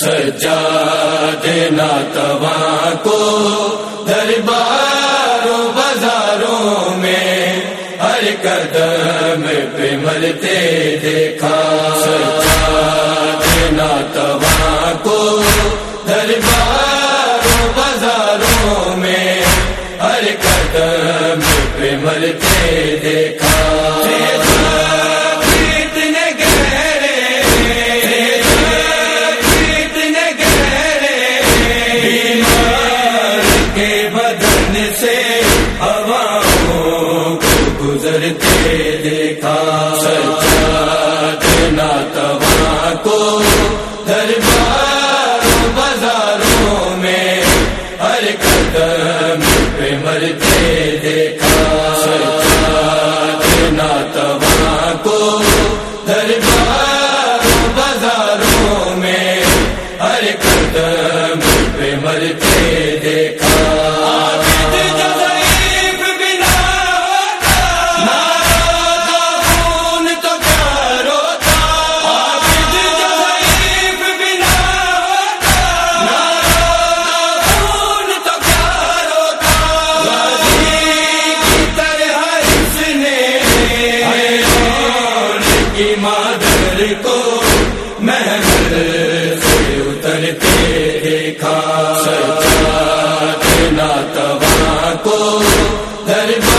سجا دینا توا کو درباروں بازاروں میں ہر قدم پہ ملتے دیکھا۔ ہواؤں کو گزرتے دیکھا۔ سجا کو دربار بازاروں میں ہر قدم پہ مرتے دیکھا۔ سجا توا کو دربار بازاروں میں ہر دربار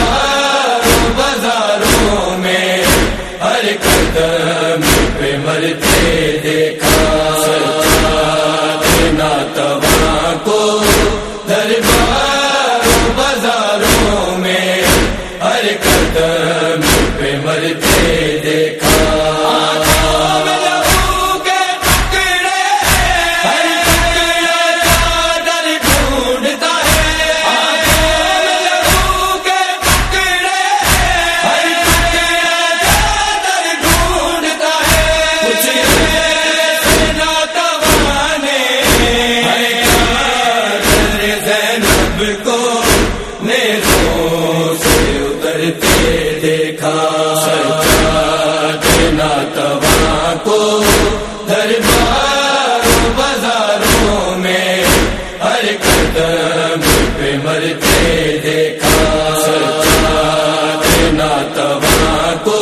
دیکھا سجا توا کو دربار بازاروں میں ہر قدم پہ مرتے دیکھا۔ سجا توا کو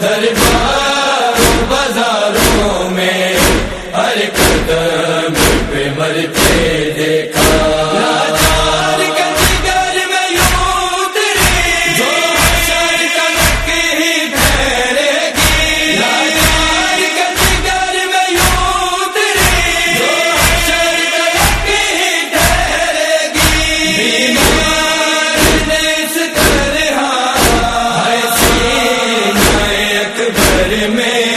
دربار بازاروں میں ہر قدم پہ مرتے دیکھا۔ ٹھہرتے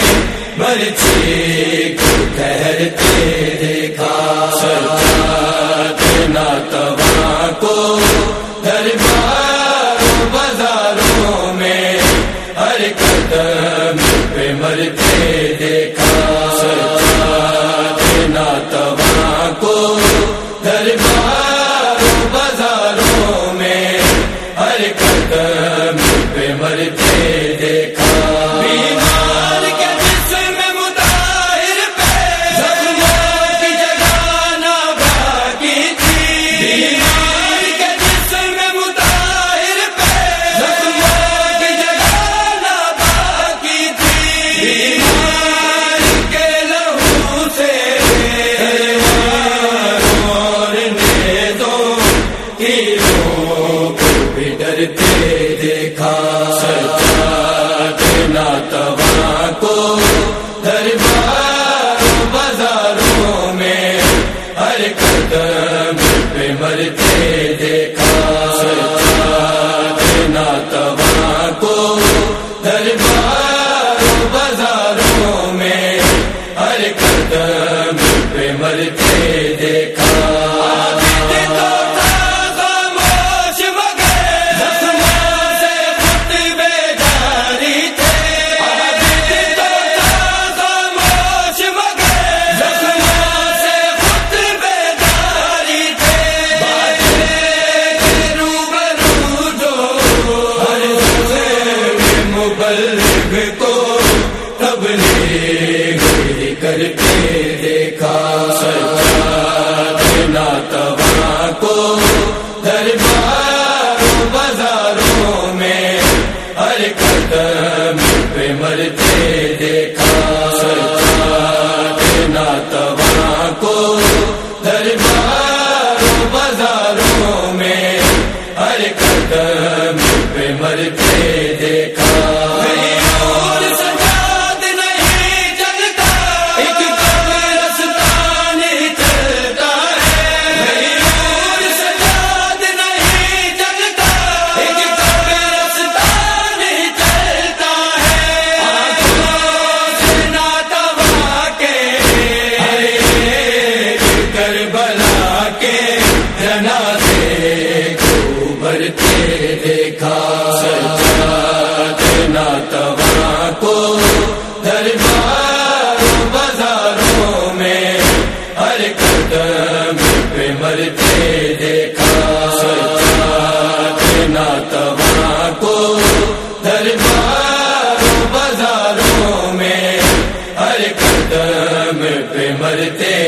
دیکھا ٹھہرتے کر کے دیکھا سجا تباہ کو دربار بازاروں میں ہر قدم پہ مرتے دیکھا سجا تباہ کو دربار بازاروں میں ہر قدم پہ مرتے دیکھا۔ کے دیکھا ناتواں کو دربار بازاروں میں ہر قدم پہ مرتے دیکھا۔ ناتواں کو دربار بازاروں میں ہر قدم پہ مرتے